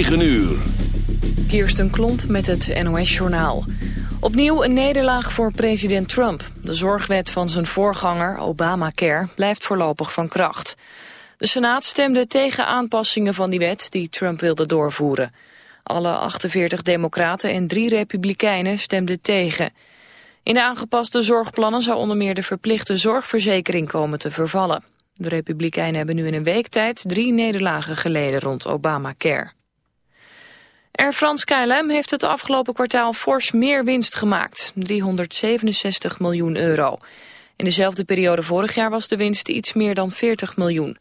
9 uur. Kirsten Klomp met het NOS-journaal. Opnieuw een nederlaag voor president Trump. De zorgwet van zijn voorganger, Obamacare, blijft voorlopig van kracht. De Senaat stemde tegen aanpassingen van die wet die Trump wilde doorvoeren. Alle 48 democraten en drie republikeinen stemden tegen. In de aangepaste zorgplannen zou onder meer de verplichte zorgverzekering komen te vervallen. De republikeinen hebben nu in een week tijd drie nederlagen geleden rond Obamacare. Air France KLM heeft het afgelopen kwartaal fors meer winst gemaakt, 367 miljoen euro. In dezelfde periode vorig jaar was de winst iets meer dan 40 miljoen.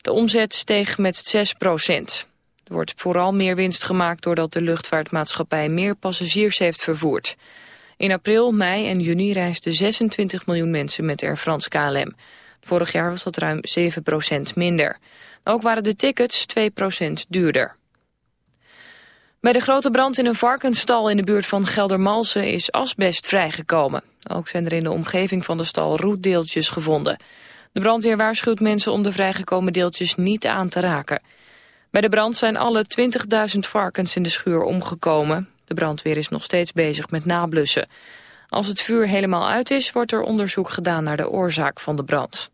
De omzet steeg met 6 procent. Er wordt vooral meer winst gemaakt doordat de luchtvaartmaatschappij meer passagiers heeft vervoerd. In april, mei en juni reisden 26 miljoen mensen met Air France KLM. Vorig jaar was dat ruim 7 procent minder. Ook waren de tickets 2 procent duurder. Bij de grote brand in een varkensstal in de buurt van Geldermalsen is asbest vrijgekomen. Ook zijn er in de omgeving van de stal roetdeeltjes gevonden. De brandweer waarschuwt mensen om de vrijgekomen deeltjes niet aan te raken. Bij de brand zijn alle 20.000 varkens in de schuur omgekomen. De brandweer is nog steeds bezig met nablussen. Als het vuur helemaal uit is, wordt er onderzoek gedaan naar de oorzaak van de brand.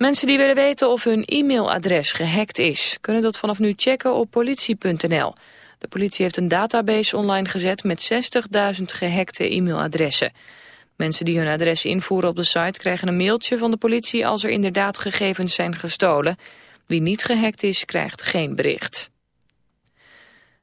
Mensen die willen weten of hun e-mailadres gehackt is... kunnen dat vanaf nu checken op politie.nl. De politie heeft een database online gezet met 60.000 gehackte e-mailadressen. Mensen die hun adres invoeren op de site krijgen een mailtje van de politie... als er inderdaad gegevens zijn gestolen. Wie niet gehackt is, krijgt geen bericht.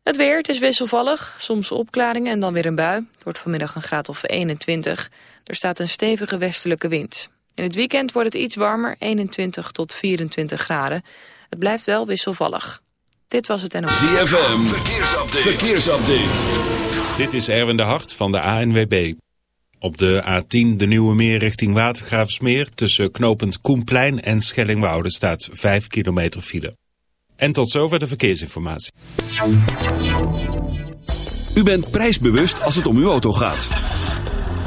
Het weer, het is wisselvallig, soms opklaringen en dan weer een bui. Het wordt vanmiddag een graad of 21. Er staat een stevige westelijke wind. In het weekend wordt het iets warmer, 21 tot 24 graden. Het blijft wel wisselvallig. Dit was het NOS. ZFM, verkeersupdate. verkeersupdate. Dit is Erwin de Hart van de ANWB. Op de A10 de Nieuwe Meer richting Watergraafsmeer... tussen knooppunt Koenplein en Schellingwoude staat 5 kilometer file. En tot zover de verkeersinformatie. U bent prijsbewust als het om uw auto gaat.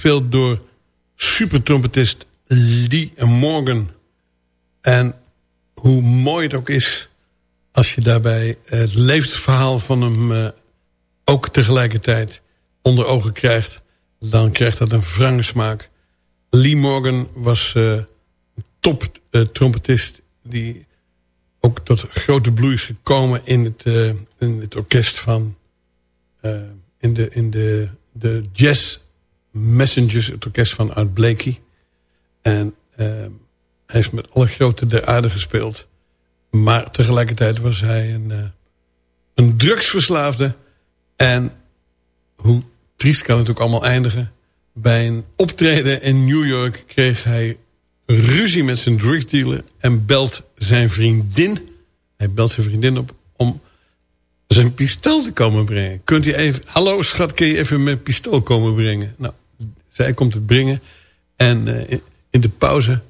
Gespeeld door supertrompetist Lee Morgan. En hoe mooi het ook is... als je daarbij het levensverhaal van hem uh, ook tegelijkertijd onder ogen krijgt... dan krijgt dat een wrange smaak. Lee Morgan was uh, top uh, trompetist... die ook tot grote bloei is gekomen in het, in het orkest van... in de, in de, de Jazz Messengers, het orkest van Art Blakey. En hij heeft met alle grote der aarde gespeeld... Maar tegelijkertijd was hij een, uh, een drugsverslaafde. En hoe triest kan het ook allemaal eindigen. Bij een optreden in New York kreeg hij ruzie met zijn drugsdealer. En belt zijn vriendin. Hij belt zijn vriendin op om zijn pistool te komen brengen. Kunt u even... Hallo schat, kun je even mijn pistool komen brengen? Nou, zij komt het brengen. En uh, in de pauze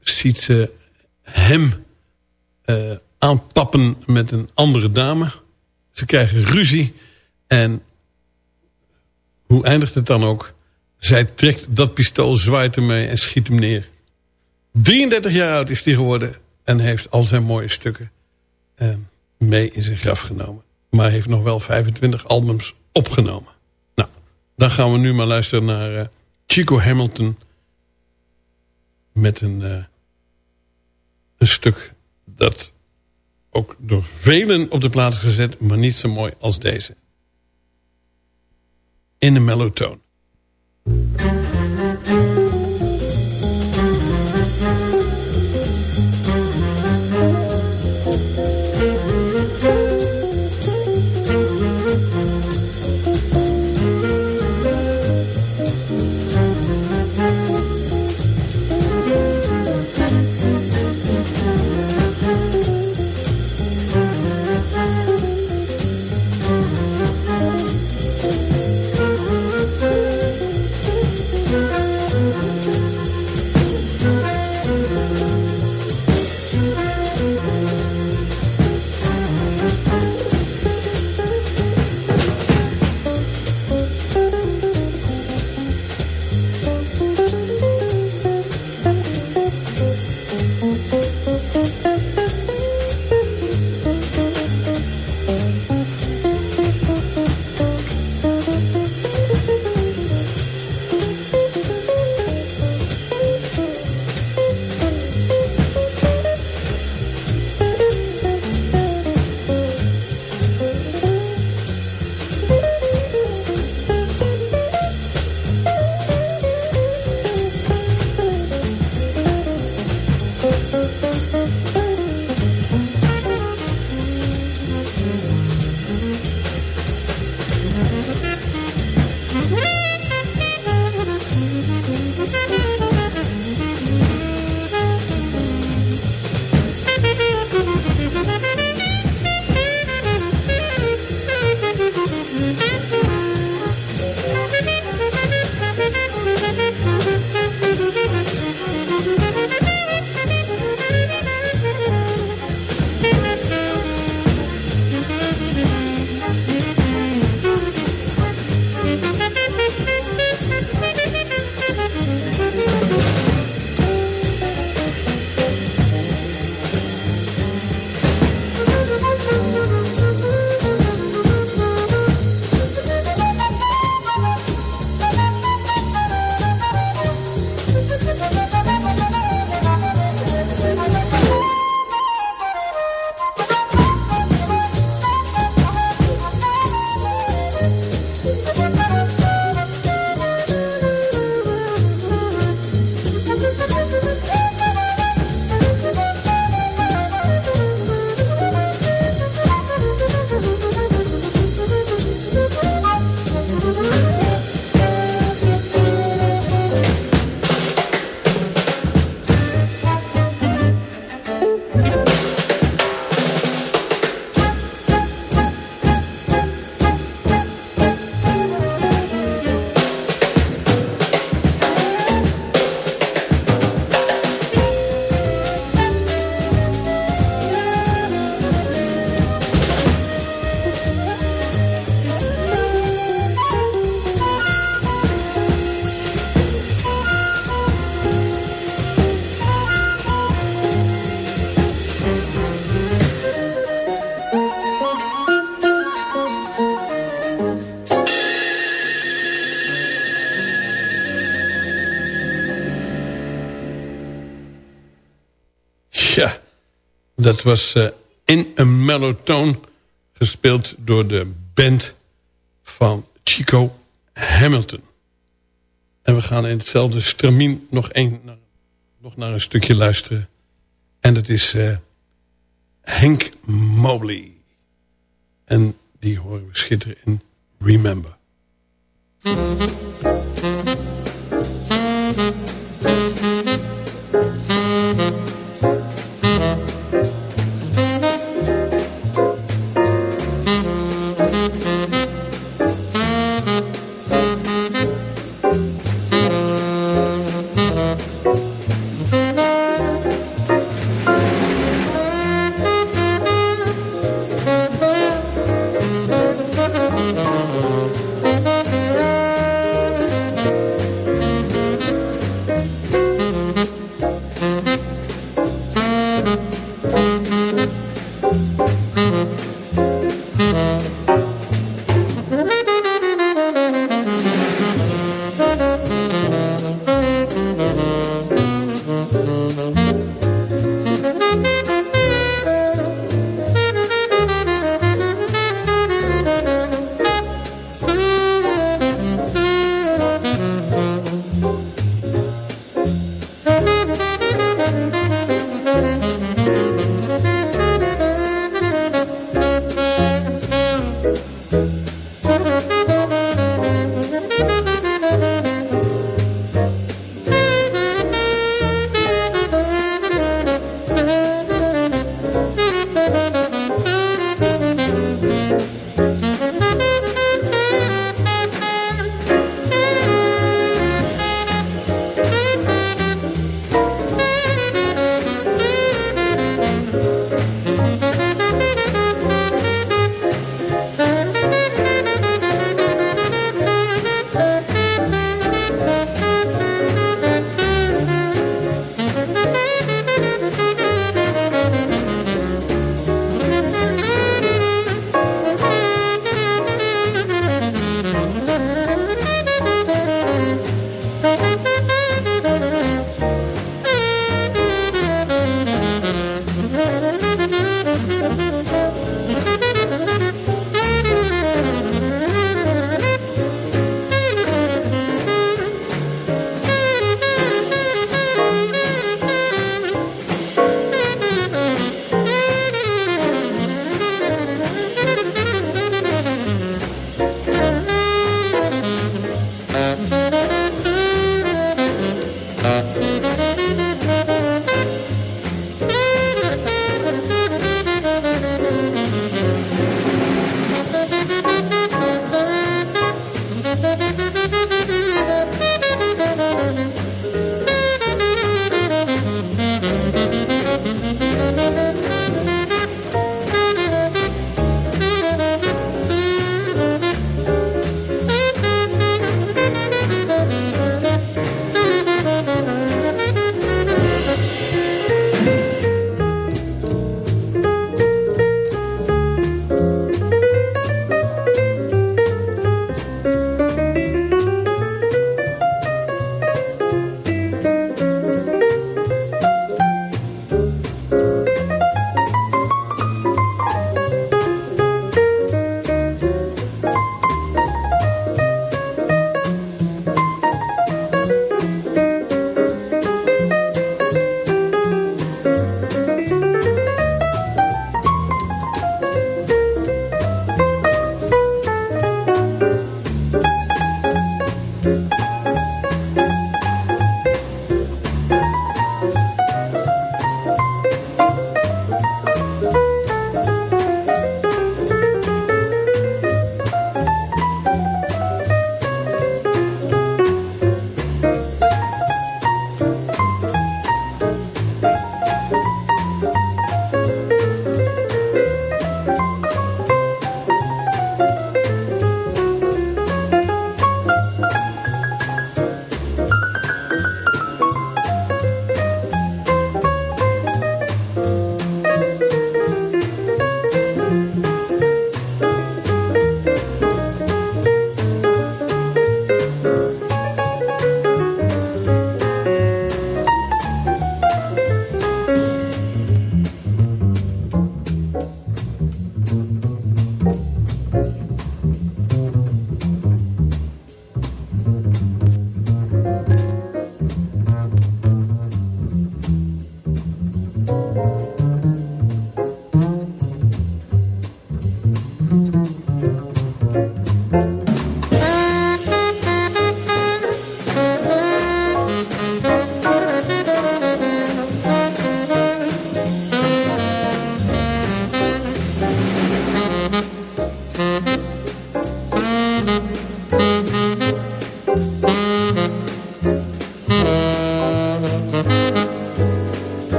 ziet ze hem uh, aanpappen met een andere dame. Ze krijgen ruzie. En hoe eindigt het dan ook? Zij trekt dat pistool, zwaait ermee en schiet hem neer. 33 jaar oud is hij geworden. En heeft al zijn mooie stukken uh, mee in zijn graf genomen. Maar heeft nog wel 25 albums opgenomen. Nou, dan gaan we nu maar luisteren naar Chico Hamilton. Met een, uh, een stuk dat ook door velen op de plaats gezet, maar niet zo mooi als deze. In een mellow Dat was uh, In a Mellow Tone, gespeeld door de band van Chico Hamilton. En we gaan in hetzelfde stramien nog, een, nog naar een stukje luisteren. En dat is uh, Hank Mobley. En die horen we schitteren in. Remember.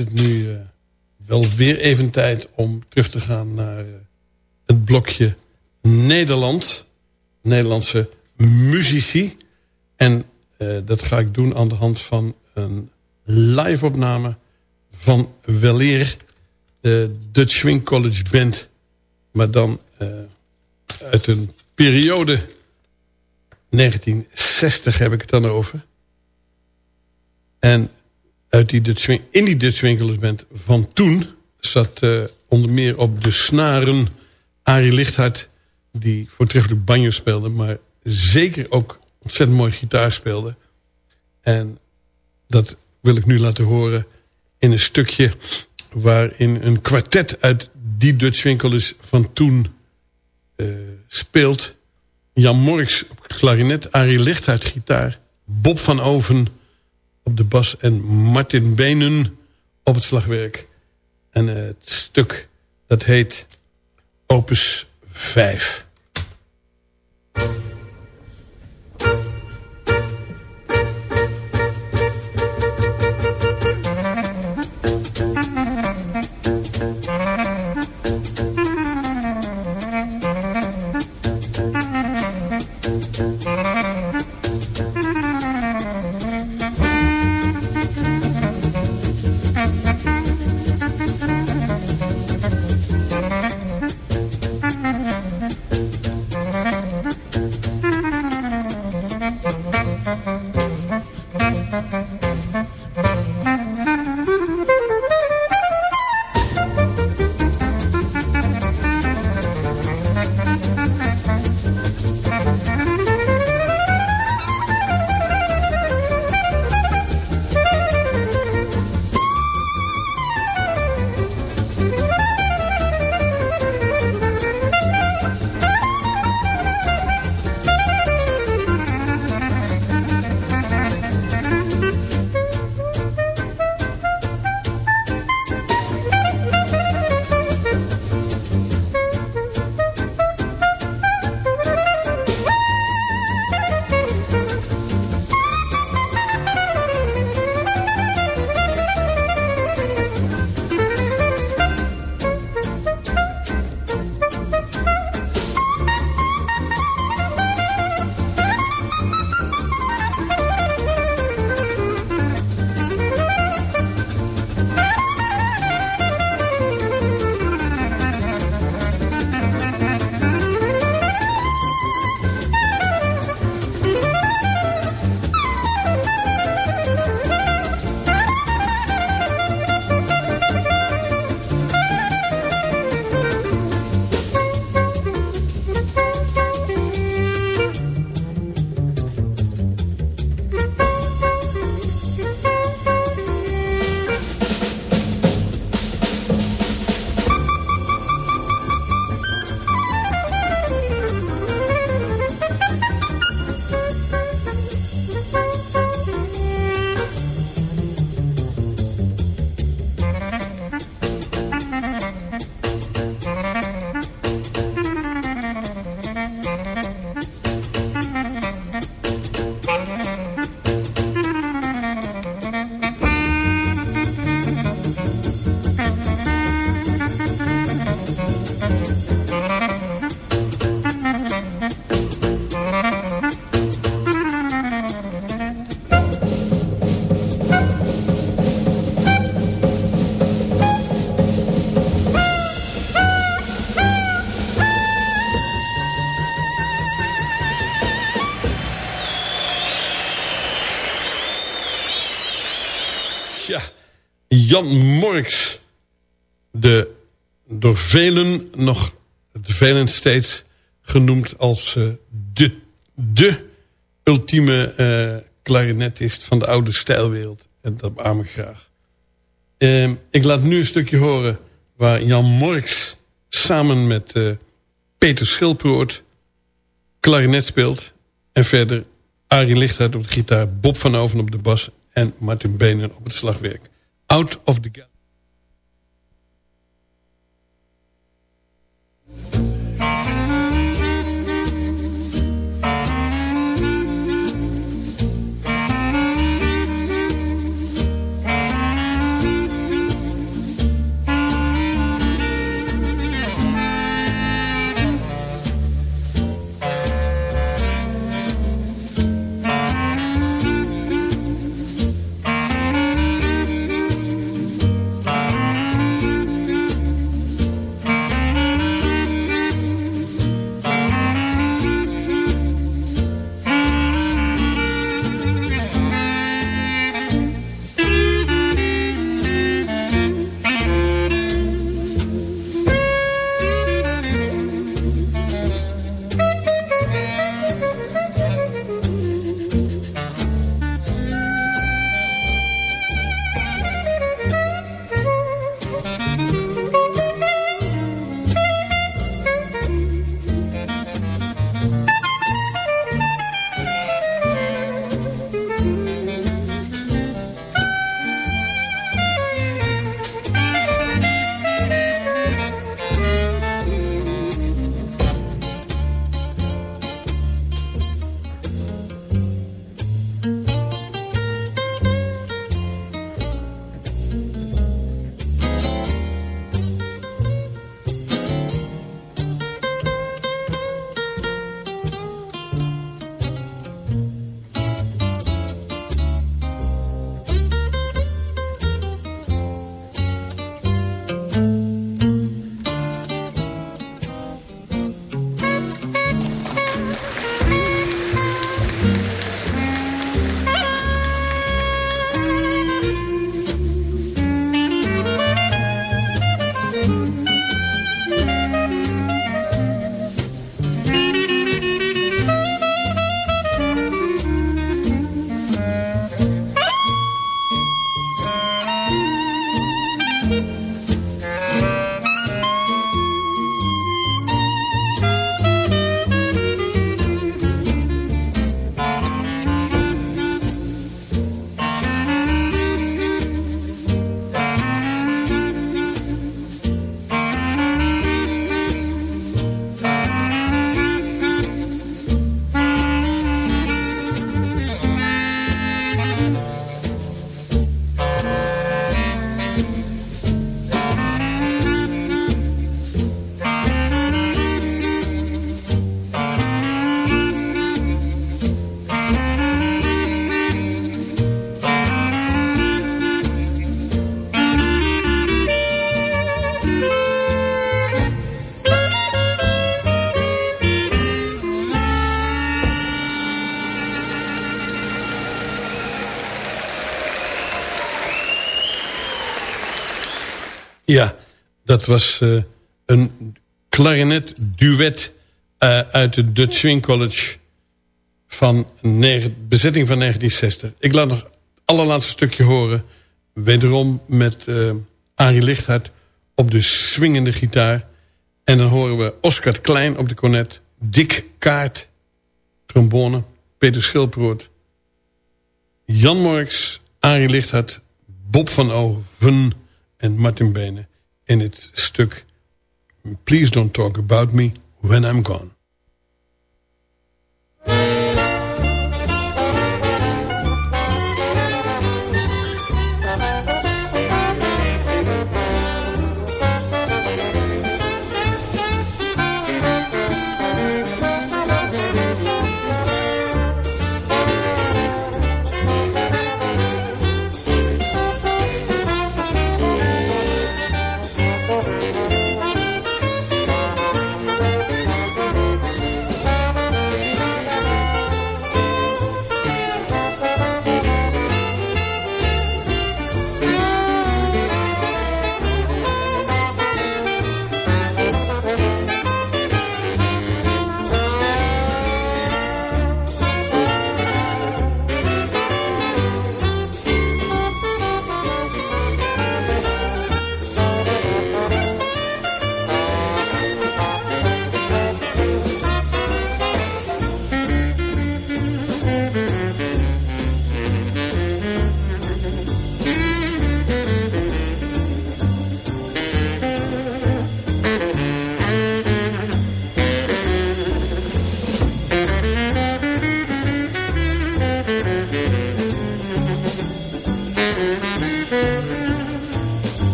Het nu uh, wel weer even tijd om terug te gaan naar uh, het blokje Nederland. Nederlandse muzici. En uh, dat ga ik doen aan de hand van een live opname van weleer de Dutch Swing College Band. Maar dan uit een periode 1960 heb ik het dan over. En uit die Dutch in die Dutch Band van toen... zat uh, onder meer op de snaren Arie Lichthart... die voortreffelijk banjo speelde... maar zeker ook ontzettend mooi gitaar speelde. En dat wil ik nu laten horen in een stukje... waarin een kwartet uit die Dutch Winkelers van toen uh, speelt... Jan Morks op klarinet, Arie Lichthart gitaar... Bob van Oven op de bas en Martin Benen op het slagwerk. En uh, het stuk dat heet Opus 5. Jan Morks. De door velen nog, velen steeds genoemd als uh, de, de ultieme uh, klarinetist van de oude stijlwereld. En dat beaam ik graag. Uh, ik laat nu een stukje horen waar Jan Morks samen met uh, Peter Schilproort klarinet speelt. En verder Arie Lichthart op de gitaar, Bob van Oven op de bas en Martin Benen op het slagwerk. Out of the gap. Ja, dat was uh, een klarinet duet uh, uit het Dutch Swing College van bezetting van 1960. Ik laat nog het allerlaatste stukje horen. Wederom met uh, Arie Lichthart op de swingende gitaar. En dan horen we Oscar Klein op de cornet. Dick Kaart, trombone. Peter Schilproot. Jan Morks, Arie Lichthart, Bob van Oven en Martin Benen. In het stuk Please Don't Talk About Me When I'm Gone.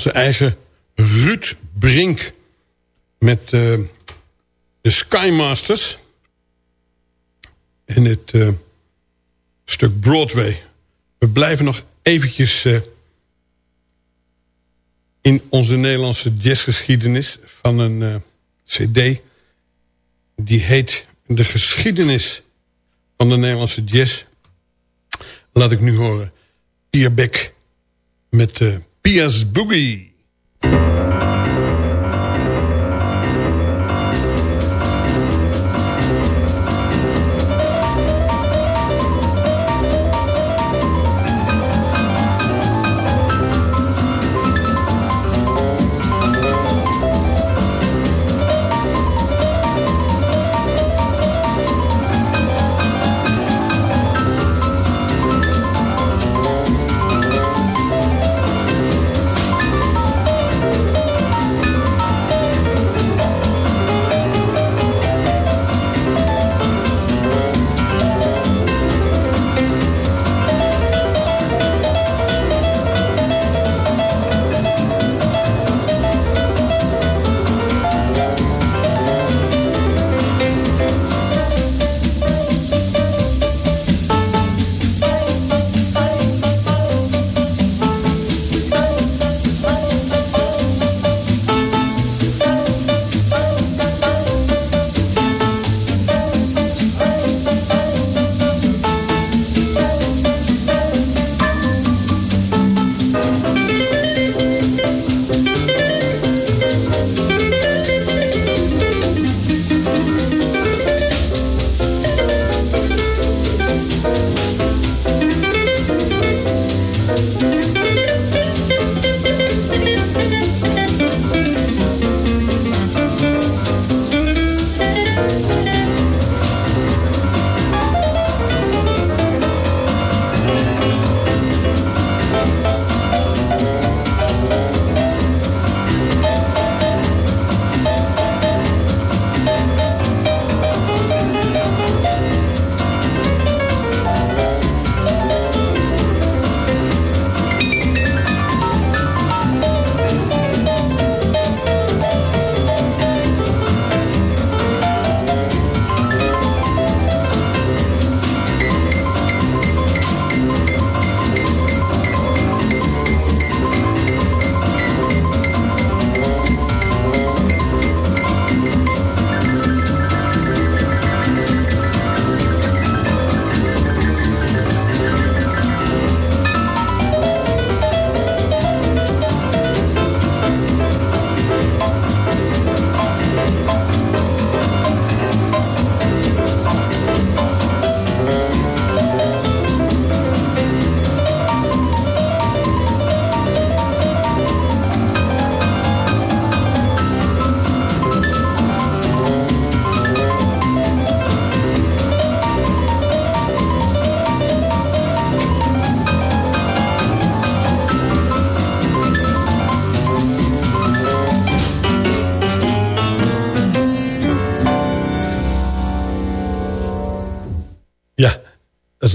Onze eigen Ruud Brink met uh, de Skymasters en het uh, stuk Broadway. We blijven nog eventjes uh, in onze Nederlandse jazzgeschiedenis van een cd. Die heet De geschiedenis van de Nederlandse jazz. Laat ik nu horen. Pia Beck met Pia's Boogie.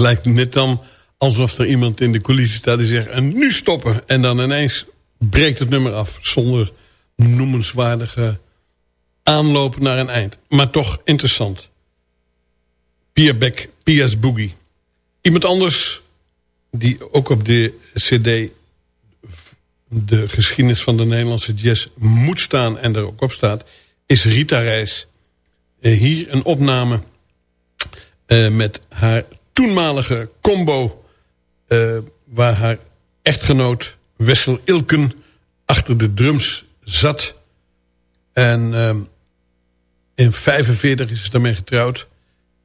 Lijkt net dan alsof er iemand in de coulissen staat die zegt... en nu stoppen. En dan ineens breekt het nummer af zonder noemenswaardige aanloop naar een eind. Maar toch interessant. Pia Beck, Pia's Boogie. Iemand anders die ook op de cd... de geschiedenis van de Nederlandse jazz moet staan... en er ook op staat, is Rita Reis. Eh, hier een opname uh, met haar toenmalige combo... Uh, waar haar echtgenoot Wessel Ilken achter de drums zat. En uh, in 45 is ze daarmee getrouwd.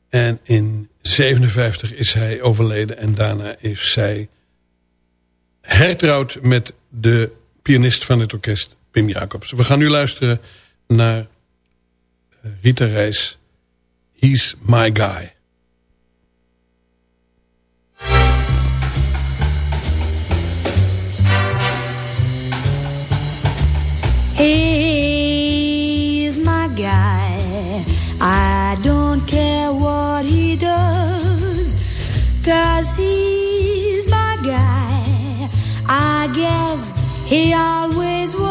En in 57 is hij overleden. En daarna is zij hertrouwd met de pianist van het orkest Pim Jacobs. We gaan nu luisteren naar eh, Rita Reis. He's my guy. He's my guy. I don't care what he does, cause he's my guy. I guess He always was.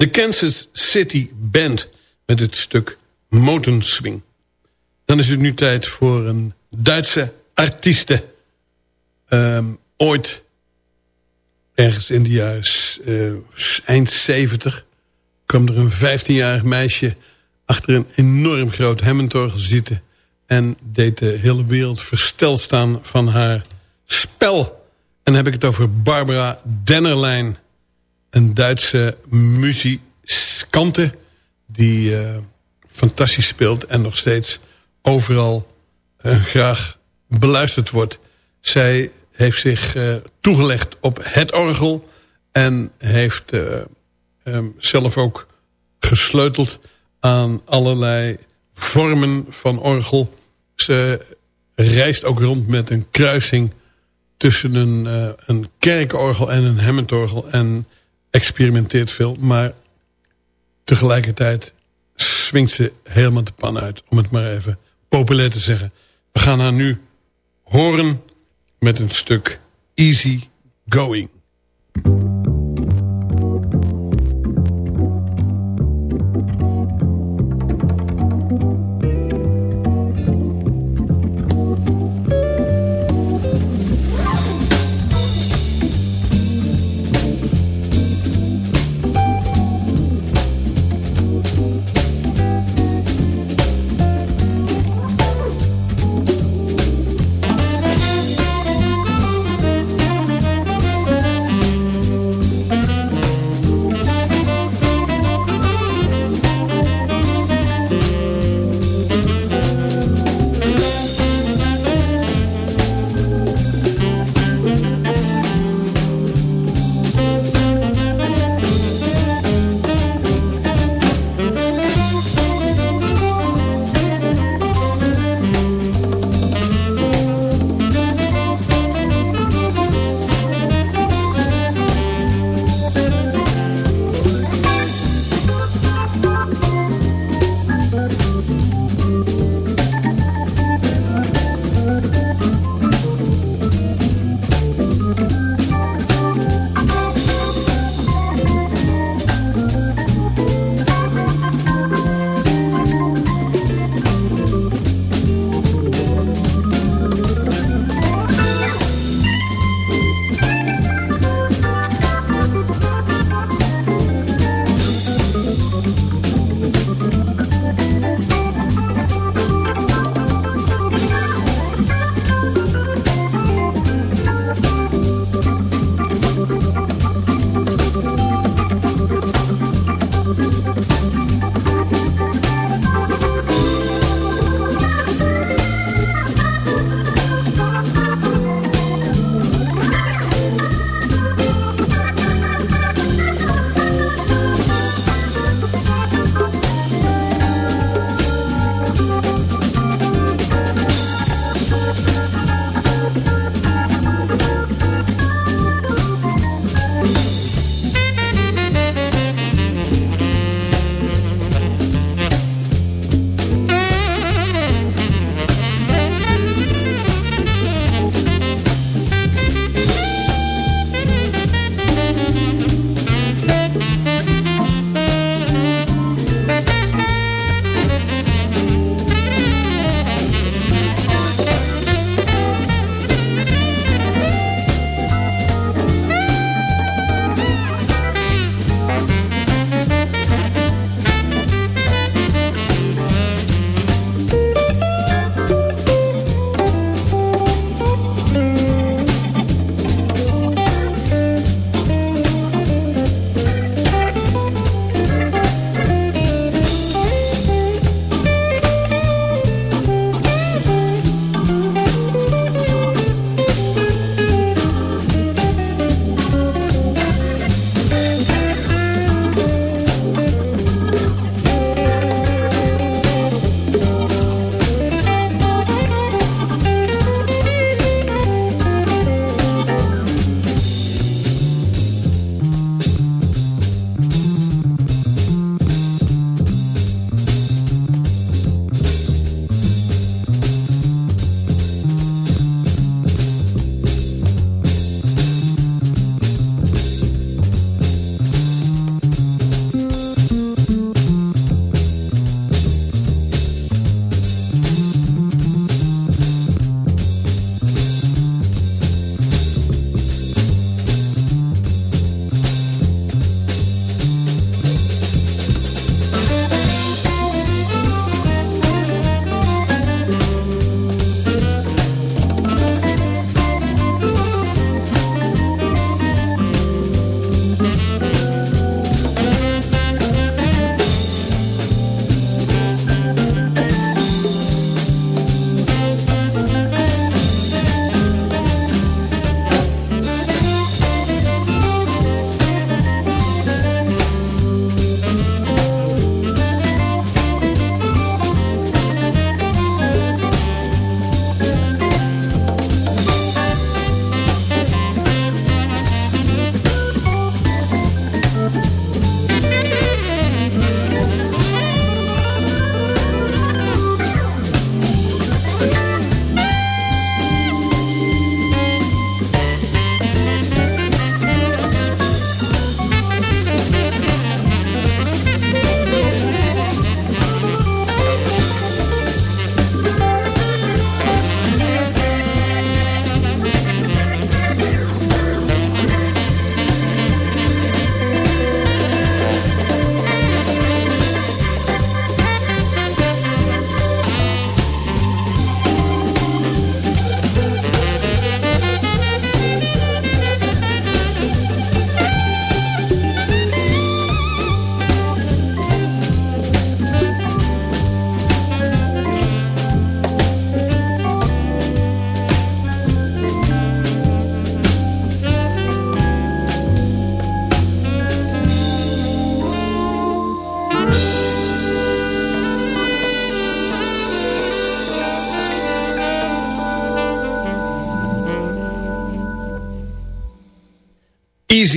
De Kansas City Band met het stuk Moten Swing. Dan is het nu tijd voor een Duitse artieste. Um, ooit, ergens in de jaren uh, eind 70... kwam er een 15-jarig meisje achter een enorm groot Hammondorgel zitten... en deed de hele wereld versteld staan van haar spel. En dan heb ik het over Barbara Dennerlein... een Duitse muzikante die uh, fantastisch speelt... en nog steeds overal uh, graag beluisterd wordt. Zij heeft zich uh, toegelegd op het orgel... en heeft zelf ook gesleuteld aan allerlei vormen van orgel. Ze reist ook rond met een kruising tussen een, uh, een kerkorgel en een Hammondorgel... en experimenteert veel, maar tegelijkertijd swingt ze helemaal de pan uit... om het maar even populair te zeggen. We gaan haar nu horen met een stuk Easy Going.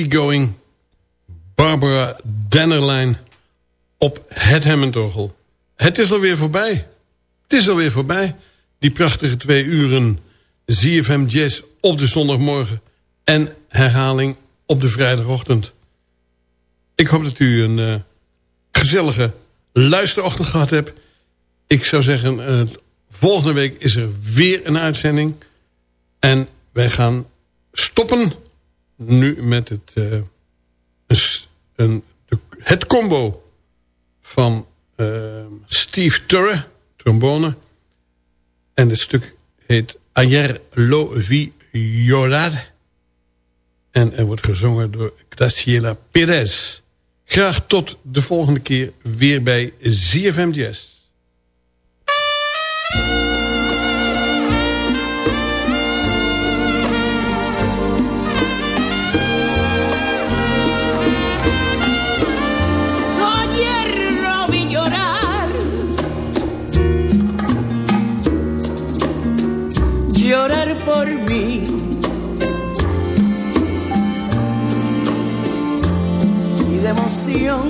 Easygoing Barbara Dennerlein op het Hammondorgel. Het is alweer voorbij. Het is alweer voorbij. Die prachtige twee uren ZFM Jazz op de zondagmorgen... en herhaling op de vrijdagochtend. Ik hoop dat u een uh, gezellige luisterochtend gehad hebt. Ik zou zeggen, uh, volgende week is er weer een uitzending. En wij gaan stoppen nu met het, uh, een, het combo van Steve Turre, trombone. En het stuk heet Ayer lo vi llorar. En er wordt gezongen door Graciela Perez. Graag tot de volgende keer weer bij ZFM Jazz. pasión.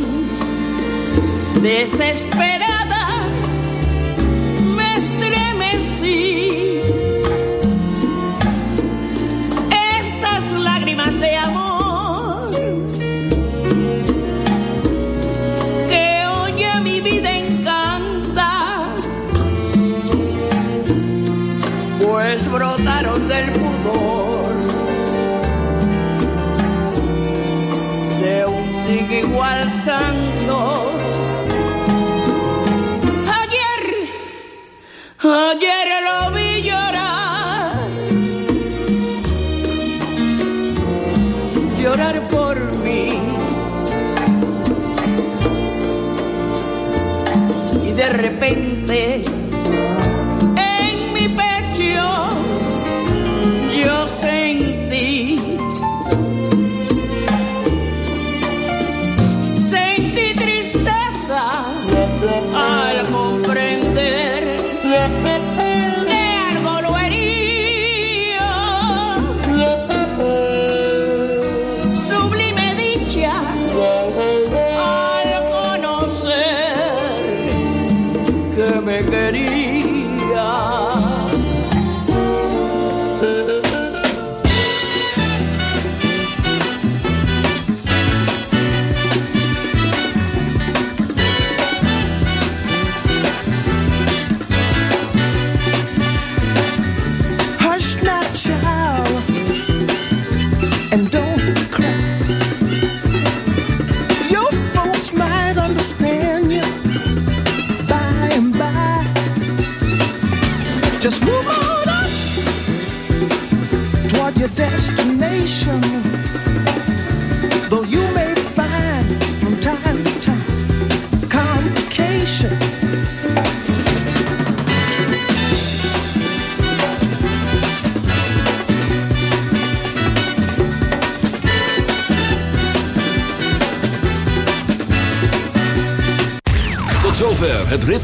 Ayer